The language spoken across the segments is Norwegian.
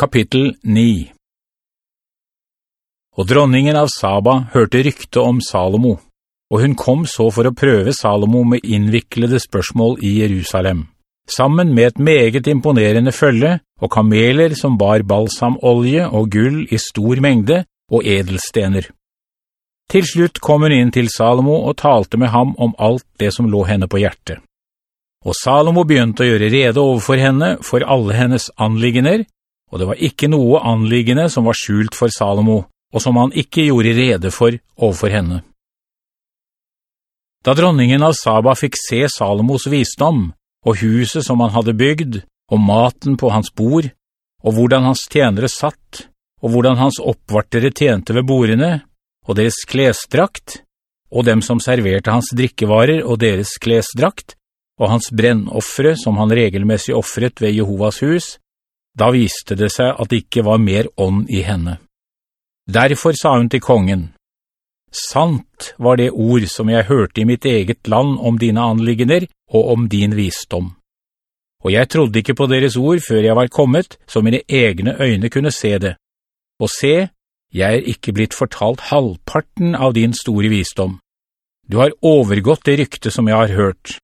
Kapittel 9 Og dronningen av Saba hørte rykte om Salomo, og hun kom så for å prøve Salomo med innviklede spørsmål i Jerusalem, sammen med et meget imponerende følge og kameler som bar balsamolje og gull i stor mengde og edelstener. Til slutt kom hun inn til Salomo og talte med ham om alt det som lå henne på hjertet. Og Salomo begynte å gjøre rede overfor henne for alle hennes anliggender, og det var ikke noe anliggende som var skjult for Salomo, og som han ikke gjorde rede for overfor henne. Da dronningen av Saba fikk se Salomos visdom, og huset som han hadde bygd, og maten på hans bord, og hvordan hans tjenere satt, og hvordan hans oppvartere tjente ved bordene, og deres klesdrakt, og dem som serverte hans drikkevarer og deres klesdrakt, og hans brennoffere som han regelmessig offret ved Jehovas hus, da viste det seg at det ikke var mer ånd i henne. Derfor sa hun til kongen, «Sant var det ord som jeg hørte i mitt eget land om dine anliggender og om din visdom. Og jeg trodde ikke på deres ord før jeg var kommet, så mine egne øyne kunne se det. Og se, jeg er ikke blitt fortalt halvparten av din store visdom. Du har overgått det rykte som jeg har hørt.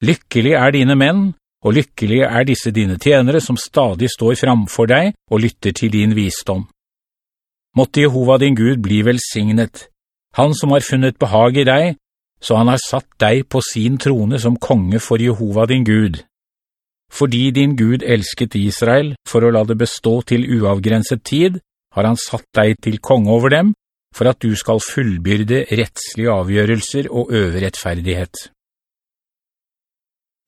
Lykkelig er dine menn, og lykkelige er disse dine tjenere som stadig står framfor deg og lytter til din visdom. Måtte Jehova din Gud bli velsignet, han som har funnet behag i deg, så han har satt deg på sin trone som konge for Jehova din Gud. Fordi din Gud elsket Israel for å la det bestå til uavgrenset tid, har han satt deg til konge over dem, for at du skal fullbyrde rettslige avgjørelser og øve rettferdighet.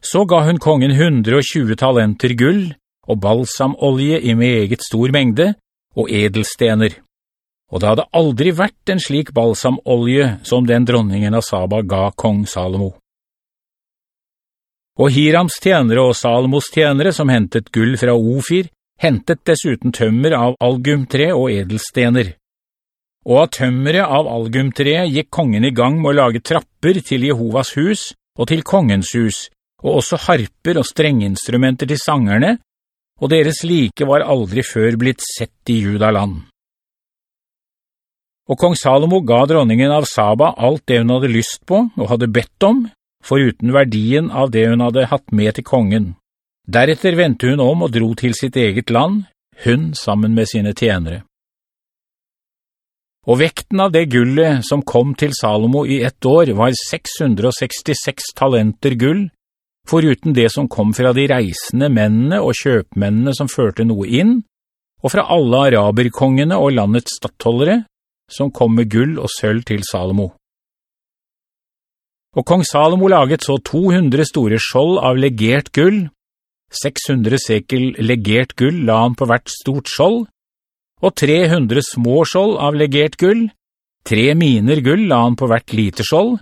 Så ga hun kongen 120 talenter gull og balsamolje i meget stor mengde og edelstener. Og det hadde aldri vært en slik balsamolje som den dronningen av Saba ga kong Salomo. Og Hirams tjenere og Salomos tjenere som hentet gull fra Ofir, hentet dessuten tømmer av algumtre og edelstener. Og av tømmere av algumtre gikk kongen i gang med å lage trapper til Jehovas hus og til kongens hus, og også harper og strenginstrumenter til sangerne, og deres like var aldri før blitt sett i judaland. Og kong Salomo ga dronningen av Saba alt det hun hadde lyst på og hadde bedt om, foruten verdien av det hun hadde hatt med til kongen. Deretter ventet hun om og dro til sitt eget land, hun sammen med sine tjenere. Og vekten av det gullet som kom til Salomo i ett år var 666 talenter gull, foruten det som kom fra de reisende mennene og kjøpmennene som førte noe inn, og fra alle araberkongene og landets stattholdere, som kom med gull og sølv til Salomo. Og kong Salomo laget så 200 store skjold av legert gull, 600 sekel legert gull la han på hvert stort skjold, og 300 små skjold av legert gull, tre miner gull la han på hvert lite skjold,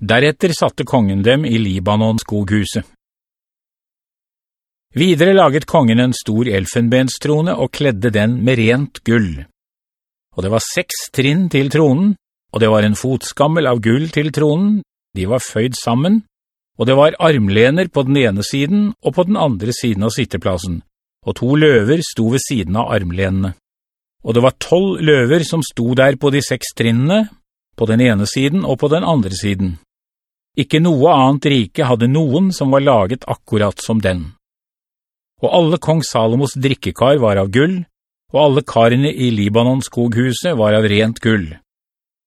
Deretter satte kongen dem i Libanons skoghuset. Videre laget kongen en stor elfenbenstrone og kledde den med rent gull. Og det var seks trinn til tronen, og det var en fotskammel av gull til tronen, de var føyd sammen, og det var armlener på den ene siden og på den andre siden av sitteplassen, og to løver sto ved siden av armlenene. Og det var tolv løver som sto der på de seks trinnene, på den ene siden og på den andre siden. Ikke noe annet rike hadde noen som var laget akkurat som den. Og alle kong Salomos drikkekar var av gull, og alle karene i Libanons skoghuset var av rent gull.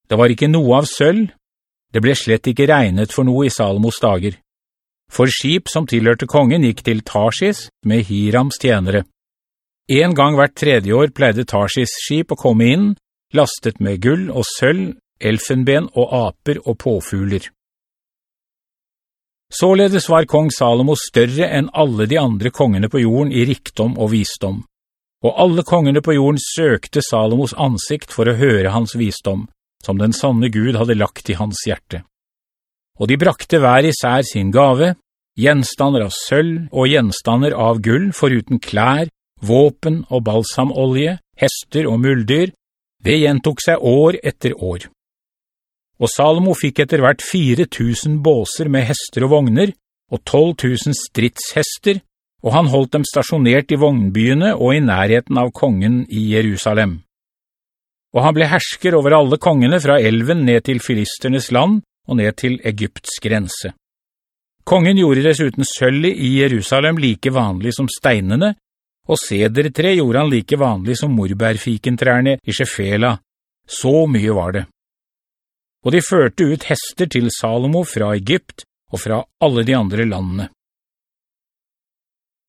Det var ikke noe av sølv, det ble slett ikke regnet for noe i Salomos dager. For skip som tilhørte kongen gikk til Tarsis med Hirams tjenere. En gang hvert tredje år pleide Tarsis skip å komme inn, lastet med gull og sølv, elfenben og aper og påfugler. Således var kong Salomo større enn alle de andre kongene på jorden i rikdom og visdom. Og alle kongene på jorden søkte Salomos ansikt for å høre hans visdom, som den sanne Gud hadde lagt i hans hjerte. Og de brakte hver især sin gave, gjenstander av sølv og gjenstander av gull, foruten klær, våpen og balsamolje, hester og muldyr, det gjentok seg år etter år. Og Salomo fikk etter hvert 4000 båser med hester og vogner, og 12 000 stridshester, og han holdt dem stasjonert i vognbyene og i nærheten av kongen i Jerusalem. Og han ble hersker over alle kongene fra elven ned til filisternes land og ned til Egypts grense. Kongen gjorde dessuten sølvet i Jerusalem like vanlig som steinene, og sedertre gjorde han like vanlig som morbærfikentrærne i Shefela. Så mye var det. Og de førte ut hester til Salomo fra Egypt og fra alle de andre landene.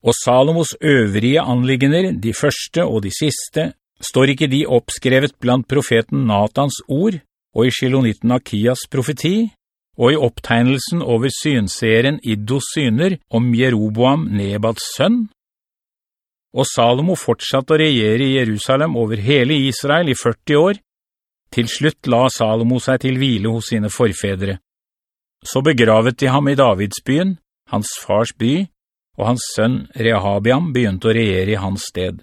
Og Salomos øvrige anliggender, de første og de siste, står ikke de oppskrevet blant profeten Natans ord, og i Shilonitten Akias profeti, og i opptegnelsen over synserien Iddos syner om Jeroboam Nebats sønn. Og Salomo fortsatte å regjere i Jerusalem over hele Israel i 40 år. Til slutt la Salomo seg til hvile hos sine forfedre. Så begravet de ham i Davidsbyen, hans fars by, og hans sønn Rehabiam begynte å regjere i hans sted.